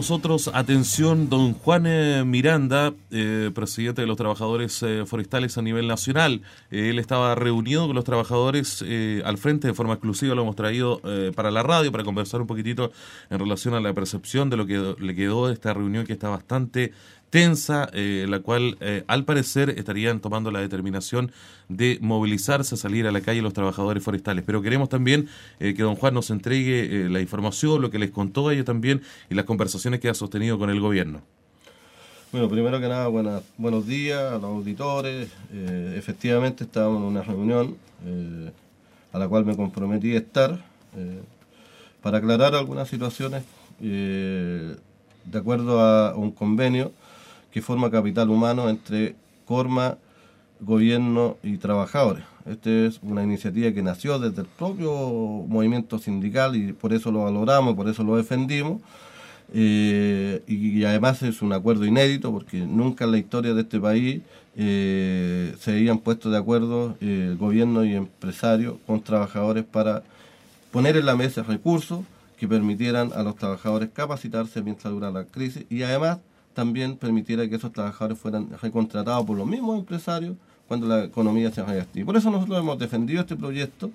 Nosotros, atención, don Juan eh, Miranda, eh, presidente de los trabajadores eh, forestales a nivel nacional. él estaba reunido con los trabajadores al frente de forma exclusiva, lo hemos traído para la radio para conversar un poquitito en relación a la percepción de lo que le quedó de esta reunión que está bastante tensa, eh, la cual eh, al parecer estarían tomando la determinación de movilizarse, a salir a la calle los trabajadores forestales. Pero queremos también eh, que don Juan nos entregue la información, lo que les contó a ellos también y las conversaciones que ha sostenido con el gobierno. Bueno, primero que nada, buenos días a los auditores. efectivamente, estábamos en una reunión a la cual me comprometí a estar para aclarar algunas situaciones de acuerdo a un convenio que forma capital humano entre Corma, gobierno y trabajadores. Esta es una iniciativa que nació desde el propio movimiento sindical y por eso lo valoramos, por eso lo defendimos. Eh, y, además es un acuerdo inédito porque nunca en la historia de este país eh, se habían puesto de acuerdo eh, gobierno y empresarios con trabajadores para poner en la mesa recursos que permitieran a los trabajadores capacitarse mientras dura la crisis y además también permitiera que esos trabajadores fueran recontratados por los mismos empresarios cuando la economía se reactive. Por eso nosotros hemos defendido este proyecto.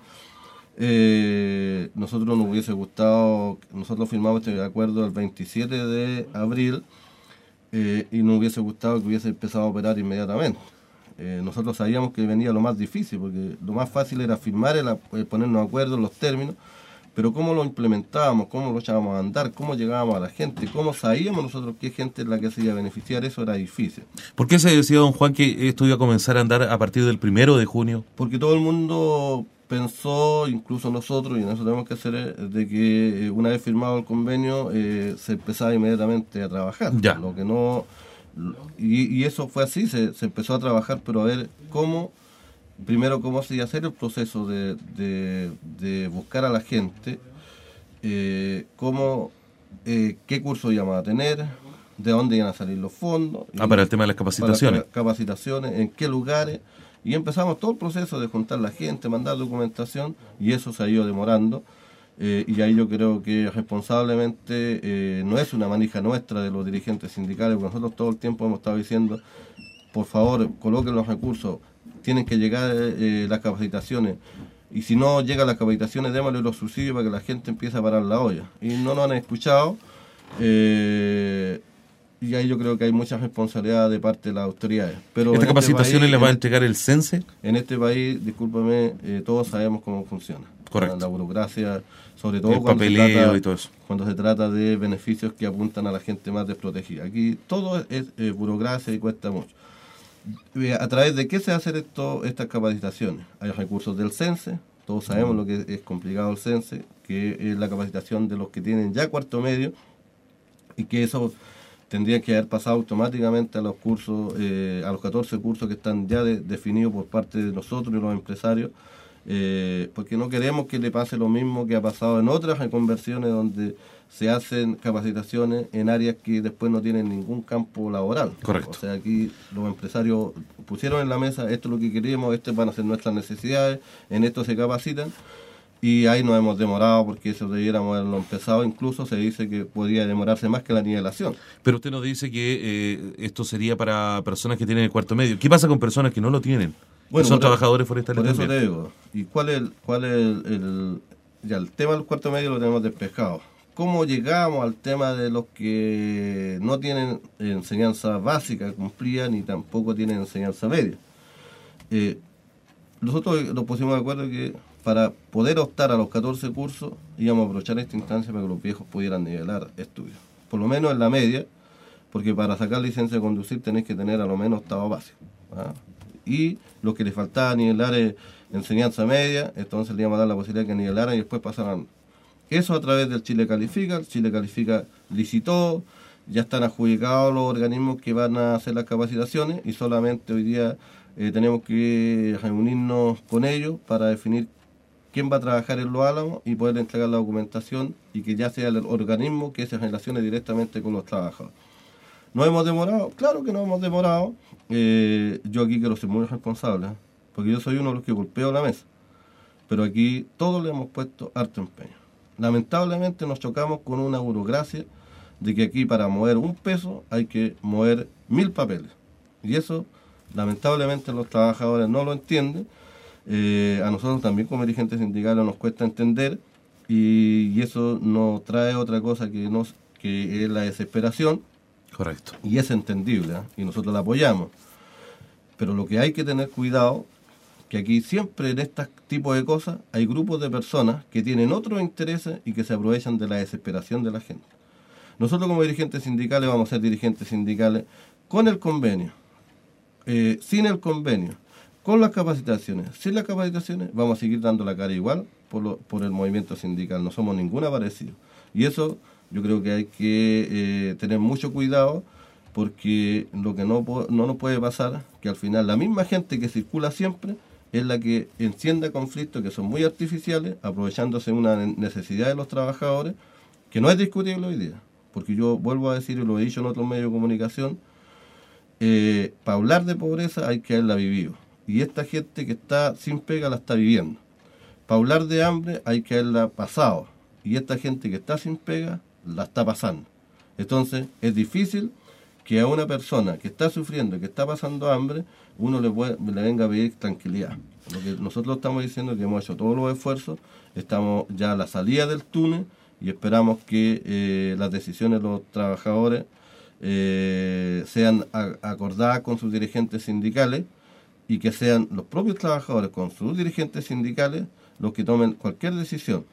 Eh, nosotros nos hubiese gustado, nosotros firmamos este acuerdo el 27 de abril eh, y nos hubiese gustado que hubiese empezado a operar inmediatamente. Eh, nosotros sabíamos que venía lo más difícil, porque lo más fácil era firmar, el, ponernos de acuerdo en los términos, pero cómo lo implementábamos, cómo lo echábamos a andar, cómo llegábamos a la gente, cómo sabíamos nosotros qué gente es la que se iba a beneficiar, eso era difícil. ¿Por qué se decía, don Juan, que esto iba a comenzar a andar a partir del primero de junio? Porque todo el mundo pensó, incluso nosotros, y en eso tenemos que hacer, eh, de que eh, una vez firmado el convenio eh, se empezaba inmediatamente a trabajar. Ya. Lo que no, y, eso fue así, se, se empezó a trabajar, pero a ver cómo primero cómo se iba a hacer el proceso de, de, buscar a la gente, eh, cómo, eh, qué curso íbamos a tener, de dónde iban a salir los fondos. Ah, para el tema de las capacitaciones. capacitaciones, en qué lugares. Y empezamos todo el proceso de juntar la gente, mandar documentación, y eso se ha ido demorando. Eh, y ahí yo creo que responsablemente no es una manija nuestra de los dirigentes sindicales, porque nosotros todo el tiempo hemos estado diciendo, por favor, coloquen los recursos, tienen que llegar eh, las capacitaciones. Y si no llegan las capacitaciones, démosle los subsidios para que la gente empiece a parar la olla. Y no nos han escuchado. Eh, y ahí yo creo que hay mucha responsabilidad de parte de las autoridades. Pero ¿Estas este capacitaciones les va a entregar el CENSE? En este país, discúlpame, eh, todos sabemos cómo funciona. Correcto. La burocracia, sobre todo cuando, se trata, y todo eso. cuando se trata de beneficios que apuntan a la gente más desprotegida. Aquí todo es burocracia y cuesta mucho. ¿A través de qué se hacen esto, estas capacitaciones? Hay recursos del CENSE, todos sabemos lo que es, complicado el CENSE, que es la capacitación de los que tienen ya cuarto medio y que eso tendría que haber pasado automáticamente a los cursos, eh, a los 14 cursos que están ya definidos por parte de nosotros y los empresarios, eh, porque no queremos que le pase lo mismo que ha pasado en otras reconversiones donde se hacen capacitaciones en áreas que después no tienen ningún campo laboral. Correcto. O sea, aquí los empresarios pusieron en la mesa, esto es lo que queremos, esto van a ser nuestras necesidades, en esto se capacitan. Y ahí nos hemos demorado porque eso debiéramos haberlo empezado. Incluso se dice que podría demorarse más que la nivelación. Pero usted nos dice que eh, esto sería para personas que tienen el cuarto medio. ¿Qué pasa con personas que no lo tienen? Bueno, son trabajadores forestales. Por eso te digo. ¿Y cuál es, cuál es el, Ya, el tema del cuarto medio lo tenemos despejado cómo llegamos al tema de los que no tienen enseñanza básica cumplida ni tampoco tienen enseñanza media. Eh, nosotros nos pusimos de acuerdo que para poder optar a los 14 cursos íbamos a aprovechar esta instancia para que los viejos pudieran nivelar estudios, por lo menos en la media, porque para sacar licencia de conducir tenés que tener a lo menos estado básico. ¿ah? Y lo que les faltaba nivelar es enseñanza media, entonces le íbamos a dar la posibilidad de que nivelaran y después pasaran eso a través del Chile Califica. El Chile Califica licitó, ya están adjudicados los organismos que van a hacer las capacitaciones y solamente hoy día eh, tenemos que reunirnos con ellos para definir quién va a trabajar en los álamos y poder entregar la documentación y que ya sea el organismo que se relacione directamente con los trabajadores. ¿No hemos demorado? Claro que no hemos demorado. Eh, yo aquí quiero ser muy responsable, porque yo soy uno de los que golpeo la mesa. Pero aquí todos le hemos puesto harto empeño lamentablemente nos chocamos con una burocracia de que aquí para mover un peso hay que mover mil papeles. Y eso, lamentablemente, los trabajadores no lo entienden. Eh, a nosotros también como dirigentes sindicales nos cuesta entender y, eso nos trae otra cosa que, nos, que es la desesperación. Correcto. Y es entendible, ¿eh? y nosotros la apoyamos. Pero lo que hay que tener cuidado, que aquí siempre en este tipo de cosas hay grupos de personas que tienen otros intereses y que se aprovechan de la desesperación de la gente. Nosotros como dirigentes sindicales vamos a ser dirigentes sindicales con el convenio, eh, sin el convenio, con las capacitaciones, sin las capacitaciones, vamos a seguir dando la cara igual por, por el movimiento sindical. No somos ninguna parecido. Y eso yo creo que hay que eh, tener mucho cuidado porque lo que no, no nos puede pasar que al final la misma gente que circula siempre es la que enciende conflictos que son muy artificiales, aprovechándose una necesidad de los trabajadores, que no es discutible hoy día. Porque yo vuelvo a decir, y lo he dicho en otros medios de comunicación, eh, para hablar de pobreza hay que haberla vivido. Y esta gente que está sin pega la está viviendo. Para hablar de hambre hay que haberla pasado. Y esta gente que está sin pega la está pasando. Entonces es difícil que a una persona que está sufriendo, que está pasando hambre, uno le, venga a pedir tranquilidad. Lo que nosotros estamos diciendo es que hemos hecho todos los esfuerzos, estamos ya a la salida del túnel y esperamos que eh, las decisiones de los trabajadores eh, sean acordadas con sus dirigentes sindicales y que sean los propios trabajadores con sus dirigentes sindicales los que tomen cualquier decisión,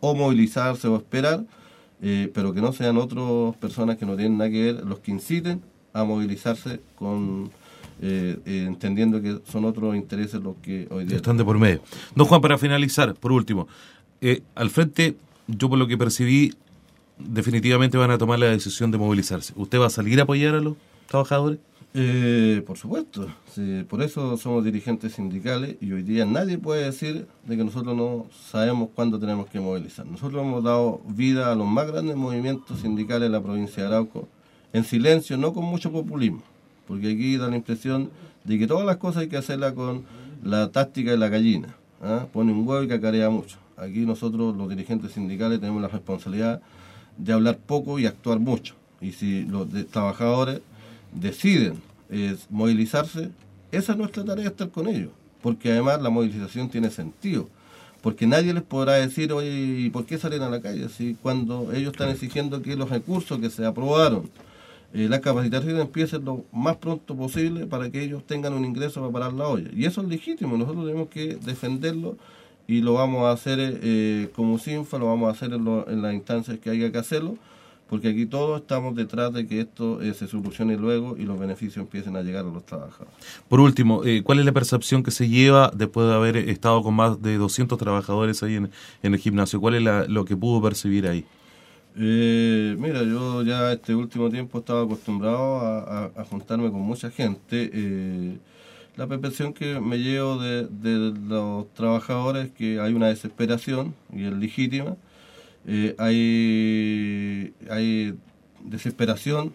o movilizarse o esperar, eh, pero que no sean otras personas que no tienen nada que ver los que inciten a movilizarse con eh, eh, entendiendo que son otros intereses los que hoy día están de por medio. Don Juan, para finalizar, por último, al frente, yo por lo que percibí, definitivamente van a tomar la decisión de movilizarse. ¿Usted va a salir a apoyar a los trabajadores? Eh, por supuesto, por eso somos dirigentes sindicales y hoy día nadie puede decir de que nosotros no sabemos cuándo tenemos que movilizar. Nosotros hemos dado vida a los más grandes movimientos sindicales de la provincia de Arauco en silencio, no con mucho populismo, porque aquí da la impresión de que todas las cosas hay que hacerlas con la táctica de la gallina. ¿ah? Pone un huevo y cacarea mucho. Aquí nosotros los dirigentes sindicales tenemos la responsabilidad de hablar poco y actuar mucho. Y si los trabajadores deciden eh, movilizarse, esa es nuestra tarea estar con ellos, porque además la movilización tiene sentido, porque nadie les podrá decir, oye, ¿y por qué salen a la calle? Si cuando ellos están exigiendo que los recursos que se aprobaron, eh, la capacitación empiecen lo más pronto posible para que ellos tengan un ingreso para parar la olla. Y eso es legítimo, nosotros tenemos que defenderlo y lo vamos a hacer eh, como SINFA, lo vamos a hacer en, en las instancias que haya que hacerlo porque aquí todos estamos detrás de que esto eh, se solucione luego y los beneficios empiecen a llegar a los trabajadores. Por último, eh, ¿cuál es la percepción que se lleva después de haber estado con más de 200 trabajadores ahí en, el gimnasio? ¿Cuál es lo que pudo percibir ahí? Eh, mira, yo ya este último tiempo estaba acostumbrado a, juntarme con mucha gente. la percepción que me llevo de, de los trabajadores es que hay una desesperación y es legítima eh, hay, hay desesperación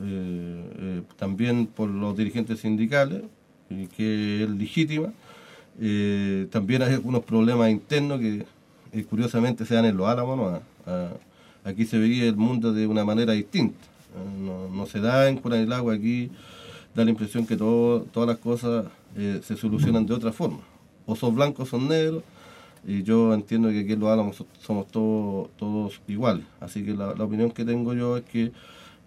eh, eh, también por los dirigentes sindicales, que es legítima. también hay algunos problemas internos que curiosamente se dan en los álamos. aquí se veía el mundo de una manera distinta. No, se da en Cura del Agua, aquí da la impresión que todo, todas las cosas se solucionan de otra forma. O son blancos son negros y yo entiendo que aquí en Los Álamos somos todos, todos iguales. Así que la, opinión que tengo yo es que,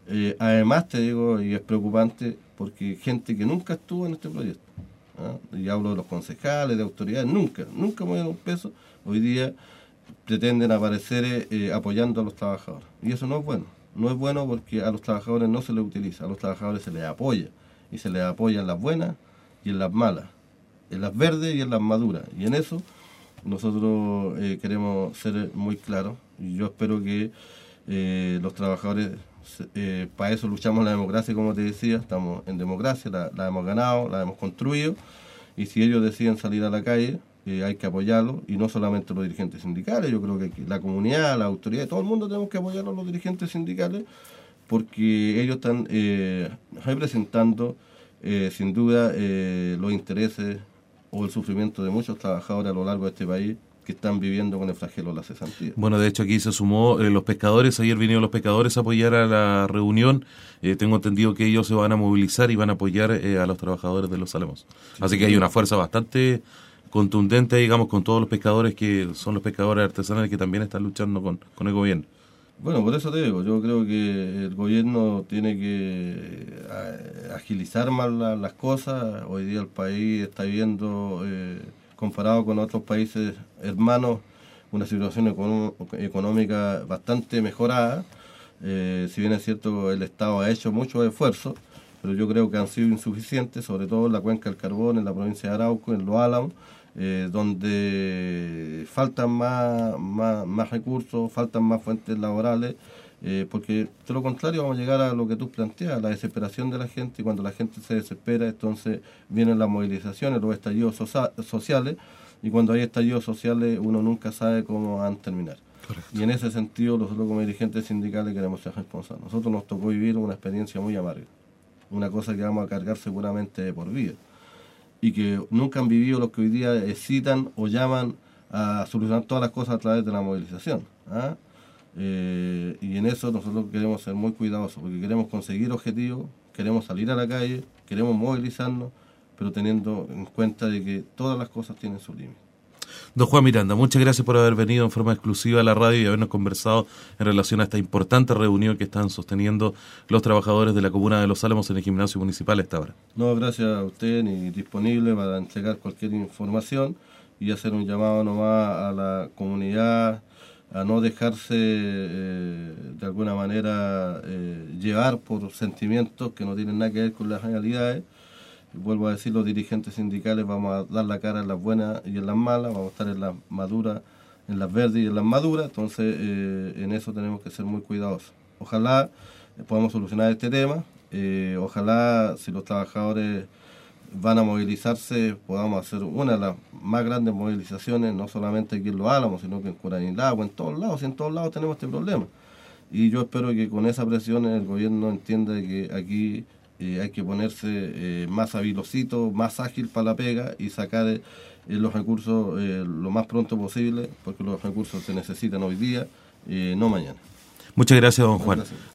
eh, además te digo, y es preocupante, porque gente que nunca estuvo en este proyecto, ¿ah? y hablo de los concejales, de autoridades, nunca, nunca movieron un peso, hoy día pretenden aparecer eh, apoyando a los trabajadores. Y eso no es bueno. No es bueno porque a los trabajadores no se les utiliza, a los trabajadores se les apoya. Y se les apoya en las buenas y en las malas, en las verdes y en las maduras. Y en eso nosotros eh, queremos ser muy claros. Y yo espero que eh, los trabajadores, eh, para eso luchamos la democracia, como te decía, estamos en democracia, la, hemos ganado, la hemos construido. Y si ellos deciden salir a la calle, hay que apoyarlos y no solamente los dirigentes sindicales, yo creo que la comunidad, la autoridad, todo el mundo tenemos que apoyar a los dirigentes sindicales porque ellos están representando sin duda los intereses o el sufrimiento de muchos trabajadores a lo largo de este país que están viviendo con el flagelo de la cesantía. Bueno, de hecho aquí se sumó eh, los pescadores, ayer vinieron los pescadores a apoyar a la reunión, eh, tengo entendido que ellos se van a movilizar y van a apoyar eh, a los trabajadores de los Álamos. Así que hay una fuerza bastante contundente, digamos, con todos los pescadores que son los pescadores artesanales que también están luchando con, con el gobierno. Bueno, por eso te digo, yo creo que el gobierno tiene que agilizar más las cosas. Hoy día el país está viendo comparado con otros países hermanos, una situación económica bastante mejorada. Eh, si bien es cierto, el Estado ha hecho muchos esfuerzos, pero yo creo que han sido insuficientes, sobre todo en la cuenca del carbón, en la provincia de Arauco, en Los Álamos, eh, donde faltan más, más, recursos, faltan más fuentes laborales, eh, porque de lo contrario vamos a llegar a lo que tú planteas, la desesperación de la gente, y cuando la gente se desespera, entonces vienen las movilizaciones, los estallidos sociales, y cuando hay estallidos sociales uno nunca sabe cómo van a terminar. Y en ese sentido nosotros como dirigentes sindicales queremos ser responsables. Nosotros nos tocó vivir una experiencia muy amarga, una cosa que vamos a cargar seguramente por vida, y que nunca han vivido los que hoy día excitan o llaman a solucionar todas las cosas a través de la movilización. ¿ah? Eh, y en eso nosotros queremos ser muy cuidadosos, porque queremos conseguir objetivos, queremos salir a la calle, queremos movilizarnos, pero teniendo en cuenta de que todas las cosas tienen su límite. Don Juan Miranda, muchas gracias por haber venido en forma exclusiva a la radio y habernos conversado en relación a esta importante reunión que están sosteniendo los trabajadores de la Comuna de Los Álamos en el gimnasio municipal esta hora. No, gracias a usted, ni disponible para entregar cualquier información y hacer un llamado nomás a la comunidad a no dejarse eh, de alguna manera eh, llevar por sentimientos que no tienen nada que ver con las realidades. Vuelvo a decir, los dirigentes sindicales vamos a dar la cara en las buenas y en las malas, vamos a estar en las maduras, en las verdes y en las maduras, entonces eh, en eso tenemos que ser muy cuidadosos. Ojalá podamos solucionar este tema, ojalá si los trabajadores van a movilizarse, podamos hacer una de las más grandes movilizaciones, no solamente aquí en Los Álamos, sino que en Curanilá o en todos lados, y en todos lados tenemos este problema. Y yo espero que con esa presión el gobierno entienda que aquí eh, hay que ponerse eh, más habilosito, más ágil para la pega y sacar eh, los recursos lo más pronto posible, porque los recursos se necesitan hoy día, no mañana. Muchas gracias, don Juan.